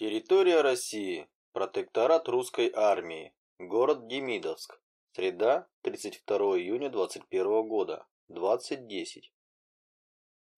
Территория России. Протекторат русской армии. Город Демидовск. Среда, 32 июня 21 года. 20.10.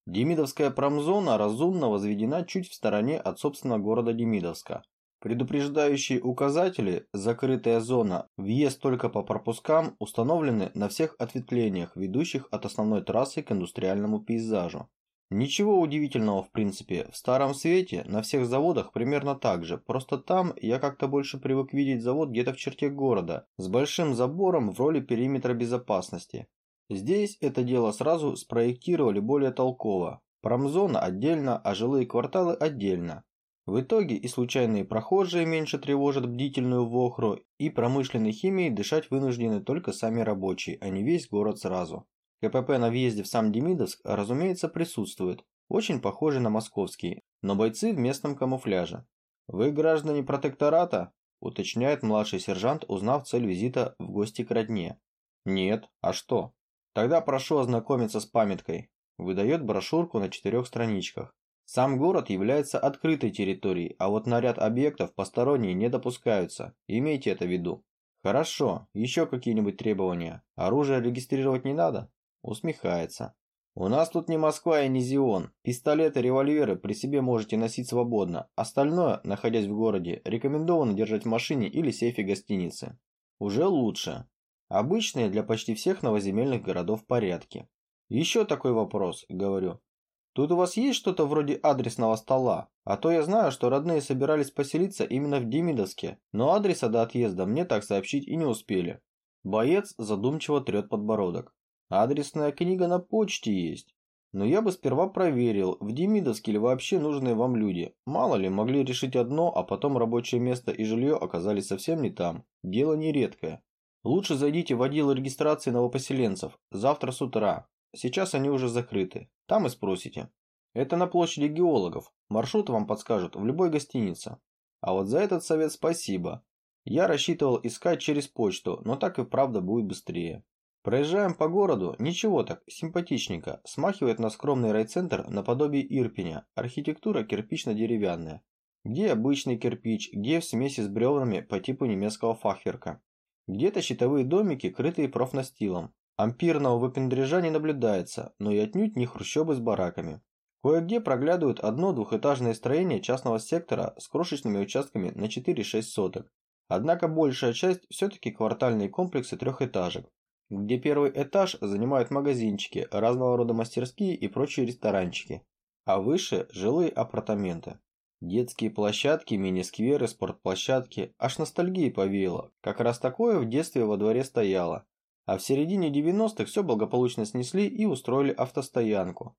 Демидовская промзона разумно возведена чуть в стороне от собственного города Демидовска. Предупреждающие указатели «Закрытая зона», «Въезд только по пропускам» установлены на всех ответвлениях, ведущих от основной трассы к индустриальному пейзажу. Ничего удивительного в принципе, в Старом Свете на всех заводах примерно так же, просто там я как-то больше привык видеть завод где-то в черте города, с большим забором в роли периметра безопасности. Здесь это дело сразу спроектировали более толково. Промзона отдельно, а жилые кварталы отдельно. В итоге и случайные прохожие меньше тревожат бдительную Вохру, и промышленной химией дышать вынуждены только сами рабочие, а не весь город сразу. КПП на въезде в сам Демидовск, разумеется, присутствует, очень похожий на московский, но бойцы в местном камуфляже. «Вы граждане протектората?» – уточняет младший сержант, узнав цель визита в гости к родне. «Нет, а что?» «Тогда прошу ознакомиться с памяткой». Выдает брошюрку на четырех страничках. Сам город является открытой территорией, а вот на ряд объектов посторонние не допускаются. Имейте это в виду. Хорошо, еще какие-нибудь требования? Оружие регистрировать не надо? Усмехается. У нас тут не Москва и не Зион. Пистолеты, револьверы при себе можете носить свободно. Остальное, находясь в городе, рекомендовано держать в машине или сейфе гостиницы. Уже лучше. Обычные для почти всех новоземельных городов порядки. Еще такой вопрос, говорю. Тут у вас есть что-то вроде адресного стола? А то я знаю, что родные собирались поселиться именно в Демидовске, но адреса до отъезда мне так сообщить и не успели. Боец задумчиво трет подбородок. Адресная книга на почте есть. Но я бы сперва проверил, в Демидовске ли вообще нужные вам люди. Мало ли, могли решить одно, а потом рабочее место и жилье оказались совсем не там. Дело нередкое. Лучше зайдите в отдел регистрации новопоселенцев. Завтра с утра. Сейчас они уже закрыты. Там и спросите. Это на площади геологов. Маршрут вам подскажут в любой гостинице. А вот за этот совет спасибо. Я рассчитывал искать через почту, но так и правда будет быстрее. Проезжаем по городу, ничего так, симпатичненько, смахивает на скромный райцентр наподобие Ирпеня, архитектура кирпично-деревянная. Где обычный кирпич, где в смеси с бревнами по типу немецкого фахверка. Где-то щитовые домики, крытые профнастилом. Ампирного выпендрежа не наблюдается, но и отнюдь не хрущобы с бараками. Кое-где проглядывают одно-двухэтажное строение частного сектора с крошечными участками на 4-6 соток. Однако большая часть все-таки квартальные комплексы трехэтажек, где первый этаж занимают магазинчики, разного рода мастерские и прочие ресторанчики, а выше – жилые апартаменты. Детские площадки, мини-скверы, спортплощадки, аж ностальгии повеяло, как раз такое в детстве во дворе стояло. А в середине 90-х все благополучно снесли и устроили автостоянку.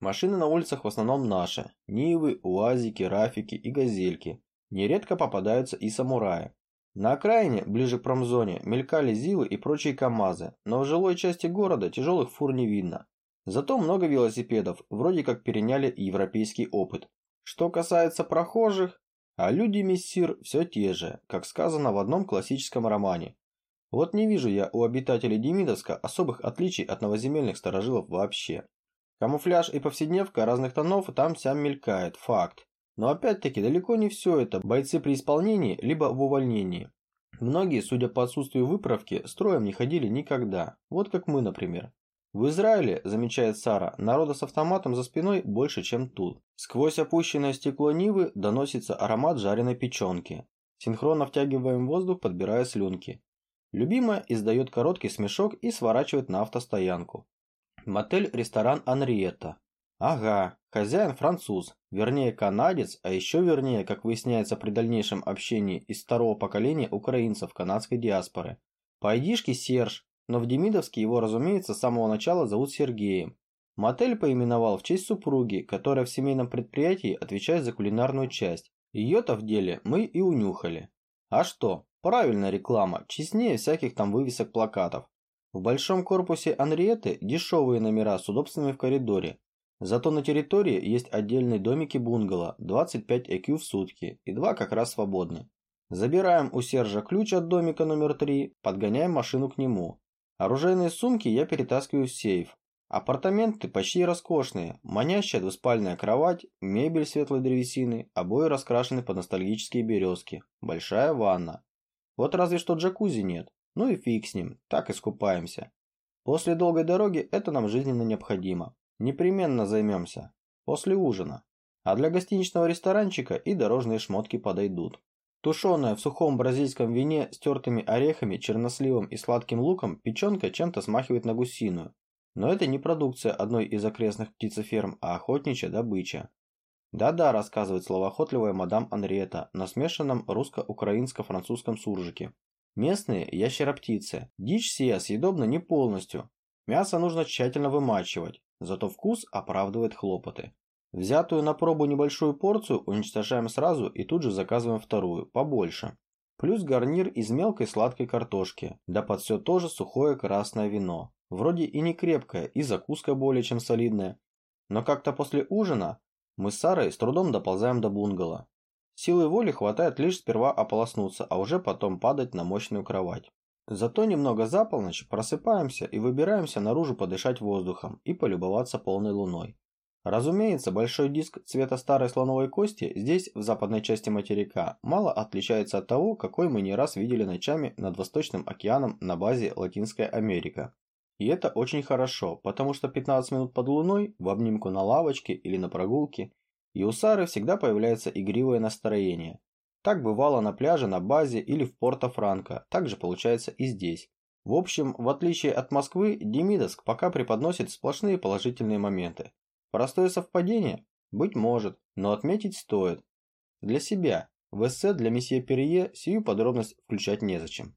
Машины на улицах в основном наши – Нивы, УАЗики, Рафики и Газельки. Нередко попадаются и самураи. На окраине, ближе к промзоне, мелькали ЗИЛы и прочие КАМАЗы, но в жилой части города тяжелых фур не видно. Зато много велосипедов, вроде как переняли европейский опыт. Что касается прохожих, а люди мессир все те же, как сказано в одном классическом романе. Вот не вижу я у обитателей Демидовска особых отличий от новоземельных старожилов вообще. Камуфляж и повседневка разных тонов там сям мелькает, факт. Но опять-таки далеко не все это бойцы при исполнении, либо в увольнении. Многие, судя по отсутствию выправки, строем не ходили никогда. Вот как мы, например. В Израиле, замечает Сара, народа с автоматом за спиной больше, чем тут. Сквозь опущенное стекло Нивы доносится аромат жареной печенки. Синхронно втягиваем воздух, подбирая слюнки. Любимая издает короткий смешок и сворачивает на автостоянку. Мотель-ресторан Анриетта. Ага, хозяин француз, вернее канадец, а еще вернее, как выясняется при дальнейшем общении из второго поколения украинцев канадской диаспоры. По айдишке Серж, но в Демидовске его, разумеется, с самого начала зовут Сергеем. Мотель поименовал в честь супруги, которая в семейном предприятии отвечает за кулинарную часть. Ее-то в деле мы и унюхали. А что? Правильная реклама, честнее всяких там вывесок плакатов. В большом корпусе Анриеты дешевые номера с удобствами в коридоре, Зато на территории есть отдельные домики-бунгало, 25 ЭКЮ в сутки, и два как раз свободны. Забираем у Сержа ключ от домика номер 3, подгоняем машину к нему. Оружейные сумки я перетаскиваю в сейф. Апартаменты почти роскошные, манящая двуспальная кровать, мебель светлой древесины, обои раскрашены под ностальгические березки, большая ванна. Вот разве что джакузи нет. Ну и фиг с ним, так искупаемся. После долгой дороги это нам жизненно необходимо. Непременно займемся. После ужина. А для гостиничного ресторанчика и дорожные шмотки подойдут. Тушеная в сухом бразильском вине с тертыми орехами, черносливом и сладким луком печенка чем-то смахивает на гусиную. Но это не продукция одной из окрестных птицеферм, а охотничья добыча. Да-да, рассказывает словоохотливая мадам Анриета на смешанном русско-украинско-французском суржике. Местные ящероптицы. Дичь сия съедобна не полностью. Мясо нужно тщательно вымачивать, зато вкус оправдывает хлопоты. Взятую на пробу небольшую порцию уничтожаем сразу и тут же заказываем вторую, побольше. Плюс гарнир из мелкой сладкой картошки, да под все тоже сухое красное вино. Вроде и не крепкое, и закуска более чем солидная. Но как-то после ужина мы с Сарой с трудом доползаем до бунгало. Силы воли хватает лишь сперва ополоснуться, а уже потом падать на мощную кровать. Зато немного за полночь просыпаемся и выбираемся наружу подышать воздухом и полюбоваться полной луной. Разумеется, большой диск цвета старой слоновой кости здесь, в западной части материка, мало отличается от того, какой мы не раз видели ночами над Восточным океаном на базе Латинская Америка. И это очень хорошо, потому что 15 минут под луной, в обнимку на лавочке или на прогулке, и у Сары всегда появляется игривое настроение. Так бывало на пляже на базе или в Порто-Франко, так же получается и здесь. В общем, в отличие от Москвы, Демидовск пока преподносит сплошные положительные моменты. Простое совпадение? Быть может, но отметить стоит. Для себя. В эссе для месье Перье сию подробность включать незачем.